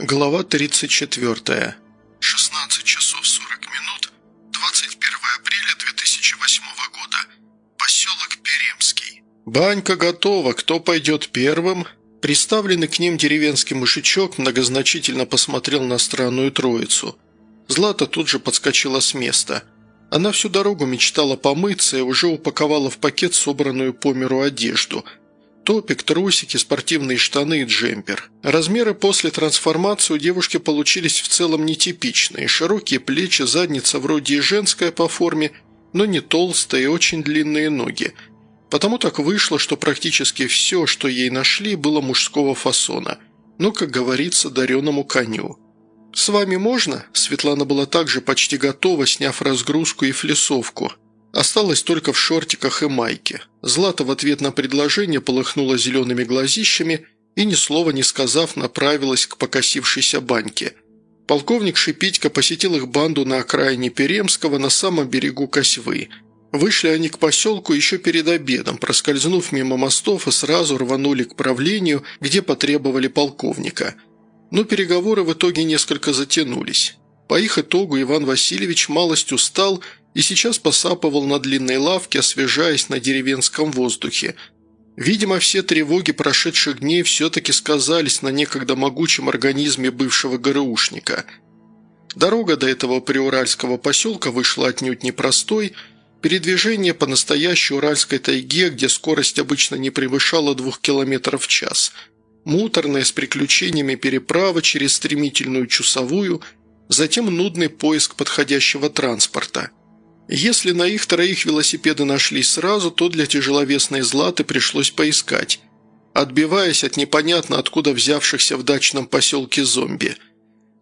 Глава 34. 16 часов 40 минут, 21 апреля 2008 года. Поселок Перемский. «Банька готова. Кто пойдет первым?» Приставленный к ним деревенский мужичок многозначительно посмотрел на странную троицу. Злата тут же подскочила с места. Она всю дорогу мечтала помыться и уже упаковала в пакет собранную по миру одежду – Топик, трусики, спортивные штаны и джемпер. Размеры после трансформации у девушки получились в целом нетипичные. Широкие плечи, задница вроде и женская по форме, но не толстые и очень длинные ноги. Потому так вышло, что практически все, что ей нашли, было мужского фасона. Ну, как говорится, дареному коню. «С вами можно?» Светлана была также почти готова, сняв разгрузку и флисовку – Осталась только в шортиках и майке. Злата в ответ на предложение полыхнула зелеными глазищами и, ни слова не сказав, направилась к покосившейся баньке. Полковник Шипитько посетил их банду на окраине Перемского на самом берегу Косьвы. Вышли они к поселку еще перед обедом, проскользнув мимо мостов и сразу рванули к правлению, где потребовали полковника. Но переговоры в итоге несколько затянулись. По их итогу Иван Васильевич малость устал и сейчас посапывал на длинной лавке, освежаясь на деревенском воздухе. Видимо, все тревоги прошедших дней все-таки сказались на некогда могучем организме бывшего ГРУшника. Дорога до этого приуральского поселка вышла отнюдь непростой, передвижение по настоящей уральской тайге, где скорость обычно не превышала двух километров в час, муторная с приключениями переправа через стремительную часовую – затем нудный поиск подходящего транспорта. Если на их троих велосипеды нашлись сразу, то для тяжеловесной Златы пришлось поискать, отбиваясь от непонятно откуда взявшихся в дачном поселке зомби.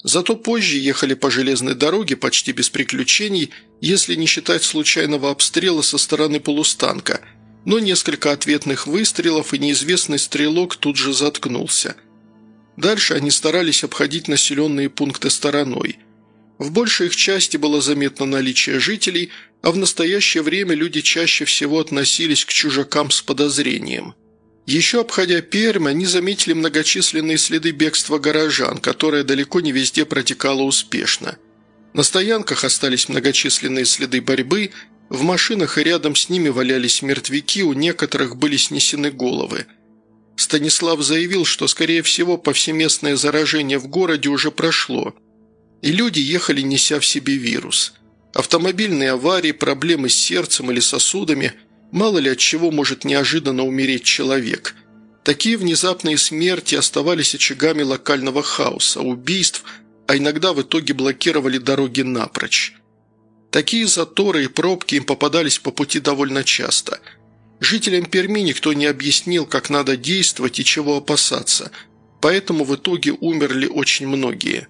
Зато позже ехали по железной дороге почти без приключений, если не считать случайного обстрела со стороны полустанка, но несколько ответных выстрелов и неизвестный стрелок тут же заткнулся – Дальше они старались обходить населенные пункты стороной. В большей их части было заметно наличие жителей, а в настоящее время люди чаще всего относились к чужакам с подозрением. Еще обходя Пермь, они заметили многочисленные следы бегства горожан, которое далеко не везде протекало успешно. На стоянках остались многочисленные следы борьбы, в машинах и рядом с ними валялись мертвяки, у некоторых были снесены головы – Станислав заявил, что, скорее всего, повсеместное заражение в городе уже прошло, и люди ехали, неся в себе вирус. Автомобильные аварии, проблемы с сердцем или сосудами, мало ли от чего может неожиданно умереть человек. Такие внезапные смерти оставались очагами локального хаоса, убийств, а иногда в итоге блокировали дороги напрочь. Такие заторы и пробки им попадались по пути довольно часто – Жителям Перми никто не объяснил, как надо действовать и чего опасаться, поэтому в итоге умерли очень многие.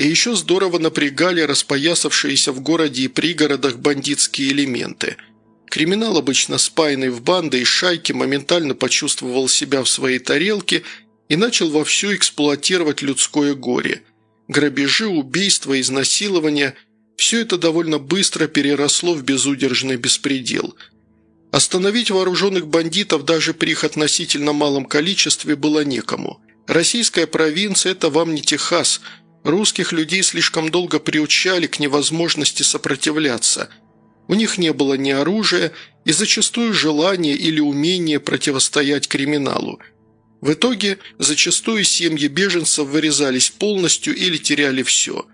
И еще здорово напрягали распоясавшиеся в городе и пригородах бандитские элементы. Криминал, обычно спаянный в банды и шайки, моментально почувствовал себя в своей тарелке и начал вовсю эксплуатировать людское горе. Грабежи, убийства, изнасилования – все это довольно быстро переросло в безудержный беспредел – Остановить вооруженных бандитов даже при их относительно малом количестве было некому. Российская провинция – это вам не Техас. Русских людей слишком долго приучали к невозможности сопротивляться. У них не было ни оружия и зачастую желания или умения противостоять криминалу. В итоге зачастую семьи беженцев вырезались полностью или теряли все.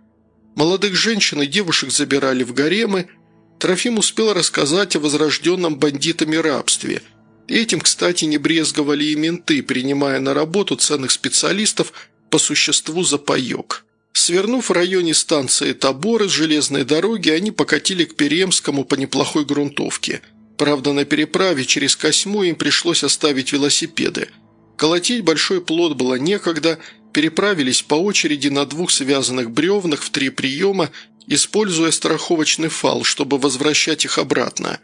Молодых женщин и девушек забирали в гаремы – Трофим успел рассказать о возрожденном бандитами рабстве. Этим, кстати, не брезговали и менты, принимая на работу ценных специалистов по существу за паек. Свернув в районе станции Таборы с железной дороги, они покатили к Перемскому по неплохой грунтовке. Правда, на переправе через Косьму им пришлось оставить велосипеды. Колотить большой плод было некогда, переправились по очереди на двух связанных бревнах в три приема используя страховочный фал, чтобы возвращать их обратно.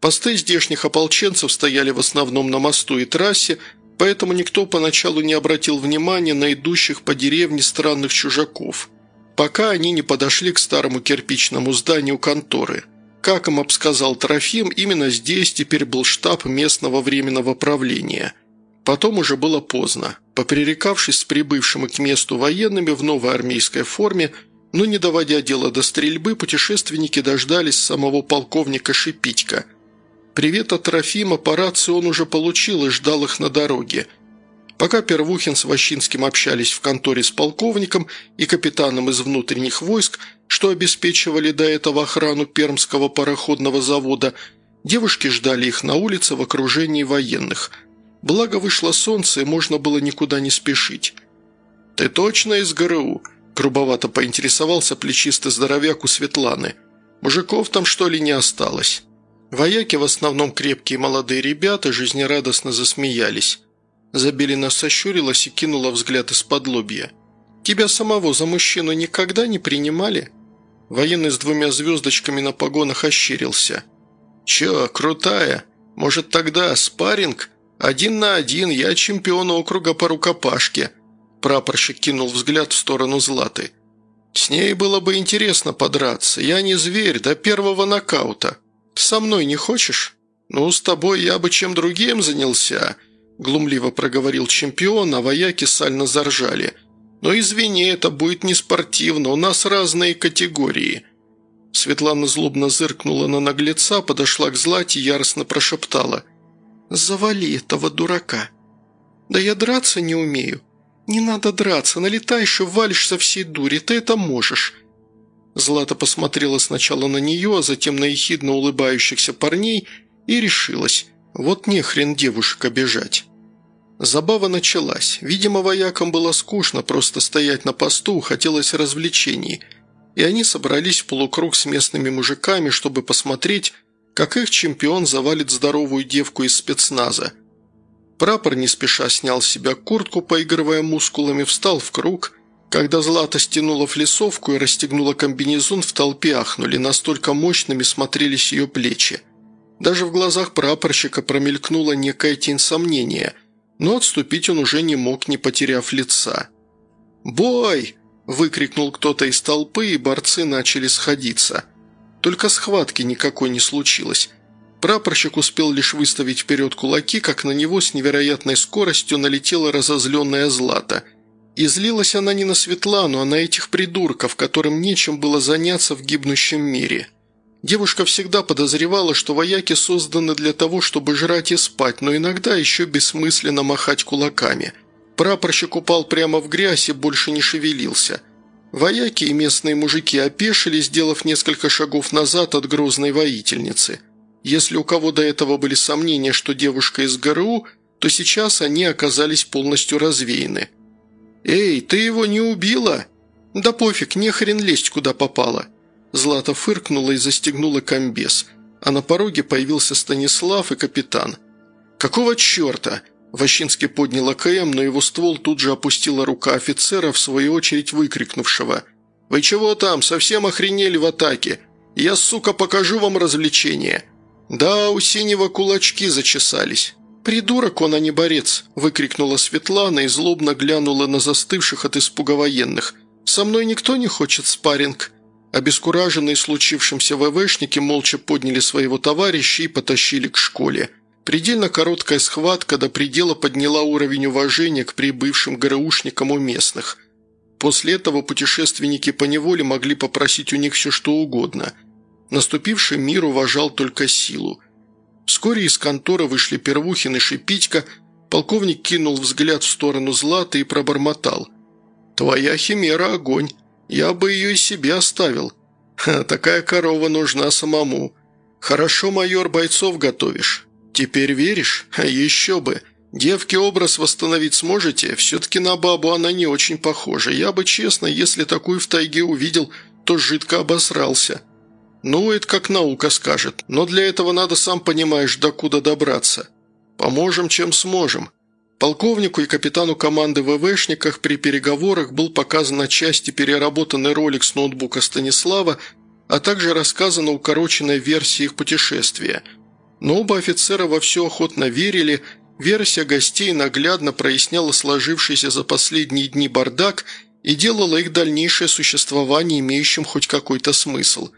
Посты здешних ополченцев стояли в основном на мосту и трассе, поэтому никто поначалу не обратил внимания на идущих по деревне странных чужаков, пока они не подошли к старому кирпичному зданию конторы. Как им обсказал Трофим, именно здесь теперь был штаб местного временного правления. Потом уже было поздно. Попререкавшись с прибывшими к месту военными в новой армейской форме, но не доводя дело до стрельбы, путешественники дождались самого полковника Шипитько. Привет от Трофима по рации он уже получил и ждал их на дороге. Пока Первухин с Ващинским общались в конторе с полковником и капитаном из внутренних войск, что обеспечивали до этого охрану Пермского пароходного завода, девушки ждали их на улице в окружении военных – Благо вышло солнце, и можно было никуда не спешить. «Ты точно из ГРУ?» – грубовато поинтересовался плечистый здоровяк у Светланы. «Мужиков там, что ли, не осталось?» Вояки, в основном крепкие молодые ребята, жизнерадостно засмеялись. Забелина сощурилась и кинула взгляд из-под лобья. «Тебя самого за мужчину никогда не принимали?» Военный с двумя звездочками на погонах ощерился. «Чё, крутая? Может, тогда спарринг?» «Один на один, я чемпион округа по рукопашке», – прапорщик кинул взгляд в сторону Златы. «С ней было бы интересно подраться. Я не зверь, до первого нокаута. Со мной не хочешь? Ну, с тобой я бы чем другим занялся», – глумливо проговорил чемпион, а вояки сально заржали. «Но извини, это будет не спортивно, у нас разные категории». Светлана злобно зыркнула на наглеца, подошла к Злате и яростно прошептала – «Завали этого дурака!» «Да я драться не умею!» «Не надо драться, налетаешь и валишь со всей дури, ты это можешь!» Злата посмотрела сначала на нее, а затем на ехидно улыбающихся парней и решилась. Вот не хрен девушек обижать. Забава началась. Видимо, воякам было скучно просто стоять на посту, хотелось развлечений. И они собрались в полукруг с местными мужиками, чтобы посмотреть, как их чемпион завалит здоровую девку из спецназа. Прапор не спеша снял с себя куртку, поигрывая мускулами, встал в круг. Когда Злата стянула флисовку и расстегнула комбинезон, в толпе ахнули, настолько мощными смотрелись ее плечи. Даже в глазах прапорщика промелькнула некая тень сомнения, но отступить он уже не мог, не потеряв лица. «Бой!» – выкрикнул кто-то из толпы, и борцы начали сходиться – только схватки никакой не случилось. Прапорщик успел лишь выставить вперед кулаки, как на него с невероятной скоростью налетела разозленная Злата. И злилась она не на Светлану, а на этих придурков, которым нечем было заняться в гибнущем мире. Девушка всегда подозревала, что вояки созданы для того, чтобы жрать и спать, но иногда еще бессмысленно махать кулаками. Прапорщик упал прямо в грязь и больше не шевелился – Вояки и местные мужики опешили, сделав несколько шагов назад от грозной воительницы. Если у кого до этого были сомнения, что девушка из ГРУ, то сейчас они оказались полностью развеяны. «Эй, ты его не убила?» «Да пофиг, не хрен лезть, куда попало». Злата фыркнула и застегнула комбез, а на пороге появился Станислав и капитан. «Какого черта?» Ващинский поднял АКМ, но его ствол тут же опустила рука офицера, в свою очередь выкрикнувшего. «Вы чего там? Совсем охренели в атаке? Я, сука, покажу вам развлечение!» «Да, у синего кулачки зачесались». «Придурок он, а не борец!» – выкрикнула Светлана и злобно глянула на застывших от испуга военных. «Со мной никто не хочет спарринг?» Обескураженные случившимся ВВшники молча подняли своего товарища и потащили к школе – Предельно короткая схватка до предела подняла уровень уважения к прибывшим ГРУшникам у местных. После этого путешественники по неволе могли попросить у них все что угодно. Наступивший мир уважал только силу. Вскоре из конторы вышли Первухин и Шипитько, полковник кинул взгляд в сторону Златы и пробормотал. «Твоя химера – огонь. Я бы ее и себе оставил. Ха, такая корова нужна самому. Хорошо, майор, бойцов готовишь. «Теперь веришь? Еще бы. Девке образ восстановить сможете? Все-таки на бабу она не очень похожа. Я бы, честно, если такую в тайге увидел, то жидко обосрался». «Ну, это как наука скажет. Но для этого надо, сам понимаешь, докуда добраться. Поможем, чем сможем». Полковнику и капитану команды ВВшниках при переговорах был показан на части переработанный ролик с ноутбука Станислава, а также рассказана укороченная версия их путешествия – но оба офицера во все охотно верили, версия гостей наглядно проясняла сложившийся за последние дни бардак и делала их дальнейшее существование имеющим хоть какой-то смысл.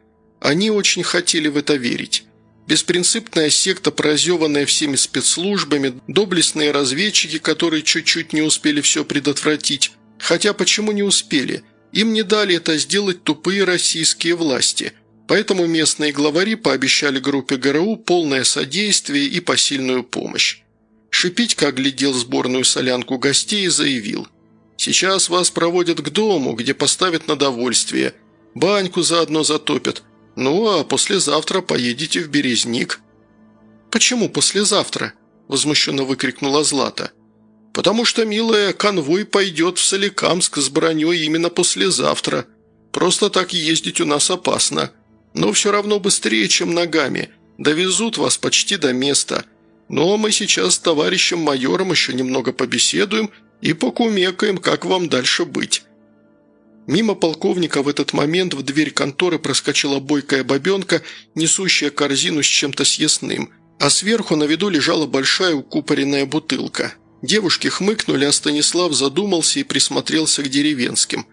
Они очень хотели в это верить. Беспринципная секта, прозеванная всеми спецслужбами, доблестные разведчики, которые чуть-чуть не успели все предотвратить. Хотя почему не успели? Им не дали это сделать тупые российские власти. Поэтому местные главари пообещали группе ГРУ полное содействие и посильную помощь. Шипить, как глядел сборную солянку гостей, заявил. «Сейчас вас проводят к дому, где поставят на довольствие. Баньку заодно затопят. Ну, а послезавтра поедете в Березник». «Почему послезавтра?» – возмущенно выкрикнула Злата. «Потому что, милая, конвой пойдет в Соликамск с броней именно послезавтра. Просто так ездить у нас опасно. Но все равно быстрее, чем ногами. Довезут вас почти до места. Но мы сейчас с товарищем майором еще немного побеседуем и покумекаем, как вам дальше быть». Мимо полковника в этот момент в дверь конторы проскочила бойкая бабенка, несущая корзину с чем-то съестным, а сверху на виду лежала большая укупоренная бутылка. Девушки хмыкнули, а Станислав задумался и присмотрелся к деревенским.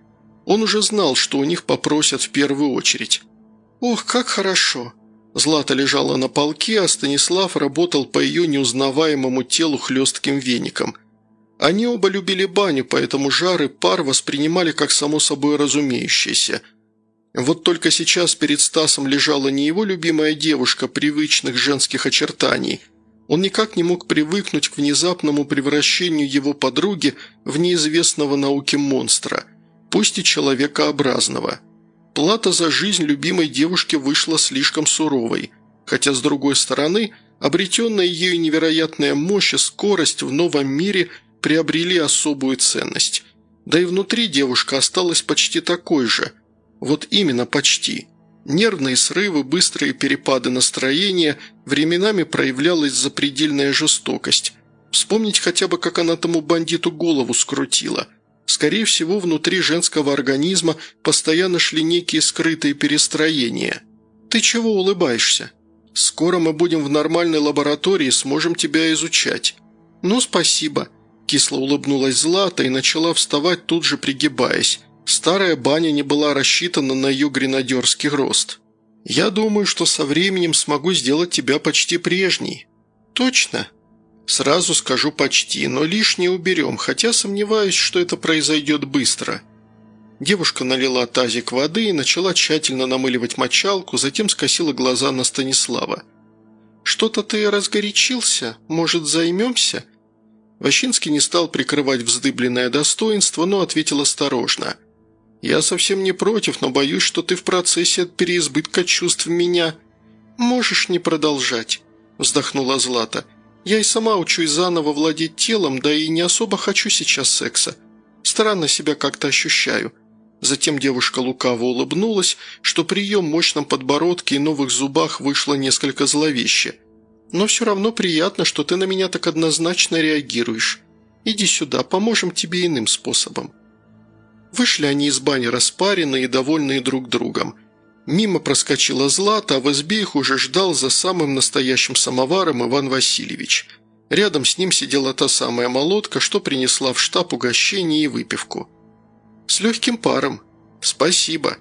Он уже знал, что у них попросят в первую очередь. «Ох, как хорошо!» Злата лежала на полке, а Станислав работал по ее неузнаваемому телу хлестким веником – они оба любили баню, поэтому жар и пар воспринимали как само собой разумеющееся. Вот только сейчас перед Стасом лежала не его любимая девушка привычных женских очертаний. Он никак не мог привыкнуть к внезапному превращению его подруги в неизвестного науке монстра, пусть и человекообразного. Плата за жизнь любимой девушки вышла слишком суровой, хотя, с другой стороны, обретенная ею невероятная мощь и скорость в новом мире – приобрели особую ценность. Да и внутри девушка осталась почти такой же. Вот именно почти. Нервные срывы, быстрые перепады настроения, временами проявлялась запредельная жестокость. Вспомнить хотя бы, как она тому бандиту голову скрутила. Скорее всего, внутри женского организма постоянно шли некие скрытые перестроения. «Ты чего улыбаешься? Скоро мы будем в нормальной лаборатории, сможем тебя изучать». «Ну, спасибо», Кисло улыбнулась Злата и начала вставать, тут же пригибаясь. Старая баня не была рассчитана на ее гренадерский рост. «Я думаю, что со временем смогу сделать тебя почти прежней». «Точно?» «Сразу скажу почти, но лишнее уберем, хотя сомневаюсь, что это произойдет быстро». Девушка налила тазик воды и начала тщательно намыливать мочалку, затем скосила глаза на Станислава. «Что-то ты разгорячился? Может, займемся?» Ващинский не стал прикрывать вздыбленное достоинство, но ответил осторожно. «Я совсем не против, но боюсь, что ты в процессе от переизбытка чувств меня...» «Можешь не продолжать», – вздохнула Злата. «Я и сама учусь заново владеть телом, да и не особо хочу сейчас секса. Странно себя как-то ощущаю». Затем девушка лукаво улыбнулась, что при ее мощном подбородке и новых зубах вышло несколько зловеще – но все равно приятно, что ты на меня так однозначно реагируешь. Иди сюда, поможем тебе иным способом». Вышли они из бани распаренные и довольные друг другом. Мимо проскочила Злата, а в избе их уже ждал за самым настоящим самоваром Иван Васильевич. Рядом с ним сидела та самая молотка, что принесла в штаб угощение и выпивку. «С легким паром. Спасибо».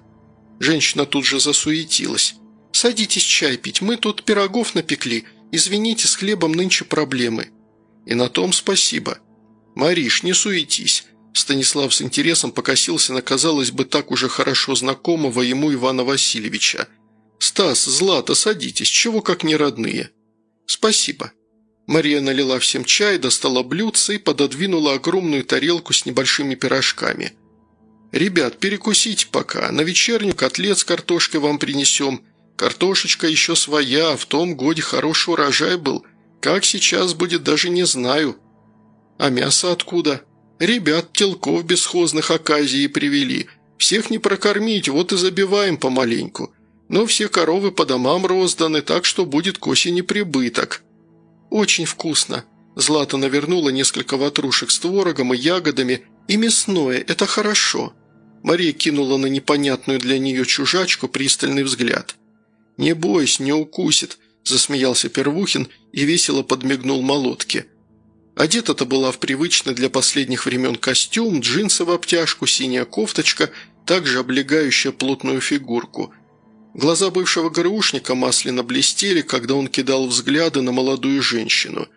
Женщина тут же засуетилась. «Садитесь чай пить, мы тут пирогов напекли. Извините, с хлебом нынче проблемы». «И на том спасибо». «Мариш, не суетись». Станислав с интересом покосился на, казалось бы, так уже хорошо знакомого ему Ивана Васильевича. «Стас, Злата, садитесь, чего как не родные?» «Спасибо». Мария налила всем чай, достала блюдце и пододвинула огромную тарелку с небольшими пирожками. «Ребят, перекусите пока, на вечернюю котлет с картошкой вам принесем. Картошечка еще своя, в том годе хороший урожай был. Как сейчас будет, даже не знаю. А мясо откуда? Ребят телков бесхозных оказии привели. Всех не прокормить, вот и забиваем помаленьку. Но все коровы по домам розданы, так что будет к осени прибыток. Очень вкусно. Злата навернула несколько ватрушек с творогом и ягодами, и мясное, это хорошо. Мария кинула на непонятную для нее чужачку пристальный взгляд – «Не бойся, не укусит», – засмеялся Первухин и весело подмигнул молотке. Одета-то была в привычный для последних времен костюм, джинсы в обтяжку, синяя кофточка, также облегающая плотную фигурку. Глаза бывшего ГРУшника масляно блестели, когда он кидал взгляды на молодую женщину.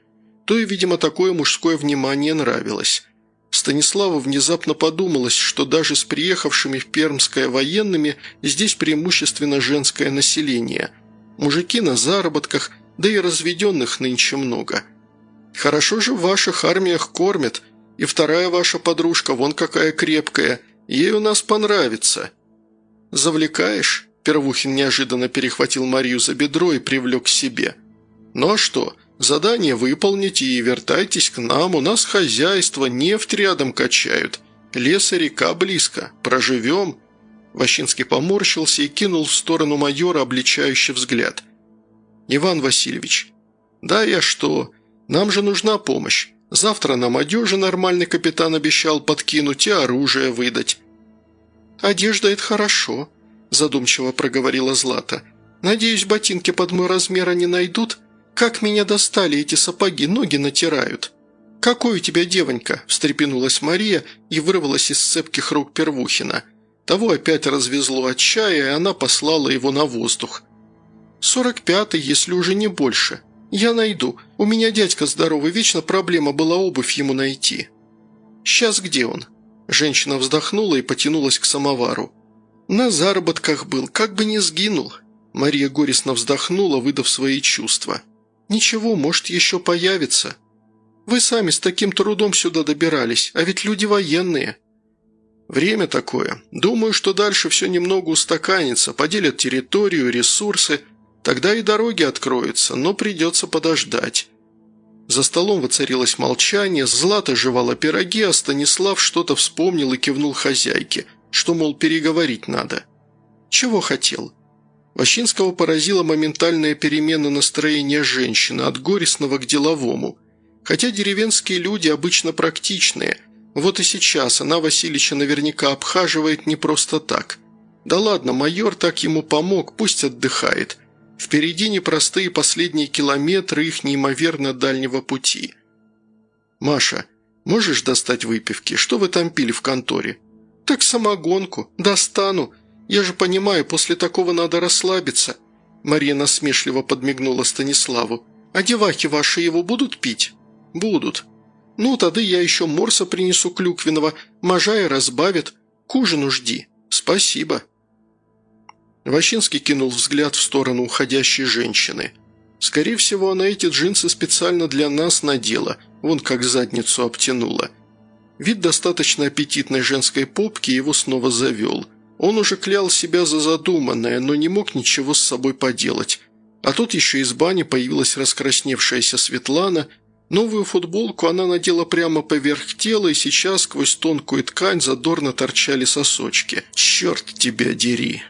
То и, видимо, такое мужское внимание нравилось. Станиславу внезапно подумалось, что даже с приехавшими в Пермское военными здесь преимущественно женское население. Мужики на заработках, да и разведенных нынче много. Хорошо же в ваших армиях кормят, и вторая ваша подружка вон какая крепкая, ей у нас понравится. Завлекаешь? Первухин неожиданно перехватил Марию за бедро и привлек к себе. «Ну а что? Задание выполните и вертайтесь к нам. У нас хозяйство, нефть рядом качают. Лес и река близко. Проживем». Ващинский поморщился и кинул в сторону майора обличающий взгляд. «Иван Васильевич, да я что? Нам же нужна помощь. Завтра нам одежи нормальный капитан обещал подкинуть и оружие выдать». «Одежда – это хорошо», задумчиво проговорила Злата. «Надеюсь, ботинки под мой размер они найдут? Как меня достали эти сапоги, ноги натирают!» «Какой у тебя девонька?» – встрепенулась Мария и вырвалась из цепких рук Первухина. Того опять развезло от чая, и она послала его на воздух. «Сорок пятый, если уже не больше. Я найду. У меня дядька здоровый, вечно проблема была обувь ему найти». «Сейчас где он?» Женщина вздохнула и потянулась к самовару. «На заработках был, как бы не сгинул». Мария горестно вздохнула, выдав свои чувства. «Ничего, может, еще появится. Вы сами с таким трудом сюда добирались, а ведь люди военные». «Время такое. Думаю, что дальше все немного устаканится, поделят территорию, ресурсы. Тогда и дороги откроются, но придется подождать». За столом воцарилось молчание, Злата жевала пироги, а Станислав что-то вспомнил и кивнул хозяйке – что, мол, переговорить надо. Чего хотел? Ващинского поразила моментальная перемена настроения женщины от горестного к деловому. Хотя деревенские люди обычно практичные, вот и сейчас она Васильевича наверняка обхаживает не просто так. Да ладно, майор так ему помог, пусть отдыхает. Впереди непростые последние километры их неимоверно дальнего пути. «Маша, можешь достать выпивки? Что вы там пили в конторе?» «Так самогонку. Достану. Я же понимаю, после такого надо расслабиться». Мария насмешливо подмигнула Станиславу. «А девахи ваши его будут пить?» «Будут». «Ну, тогда я еще морса принесу клюквенного, можая разбавит. К ужину жди. Спасибо». Ващинский кинул взгляд в сторону уходящей женщины. «Скорее всего, она эти джинсы специально для нас надела, вон как задницу обтянула». Вид достаточно аппетитной женской попки его снова завел. Он уже клял себя за задуманное, но не мог ничего с собой поделать. А тут еще из бани появилась раскрасневшаяся Светлана. Новую футболку она надела прямо поверх тела, и сейчас сквозь тонкую ткань задорно торчали сосочки. «Черт тебя дери!»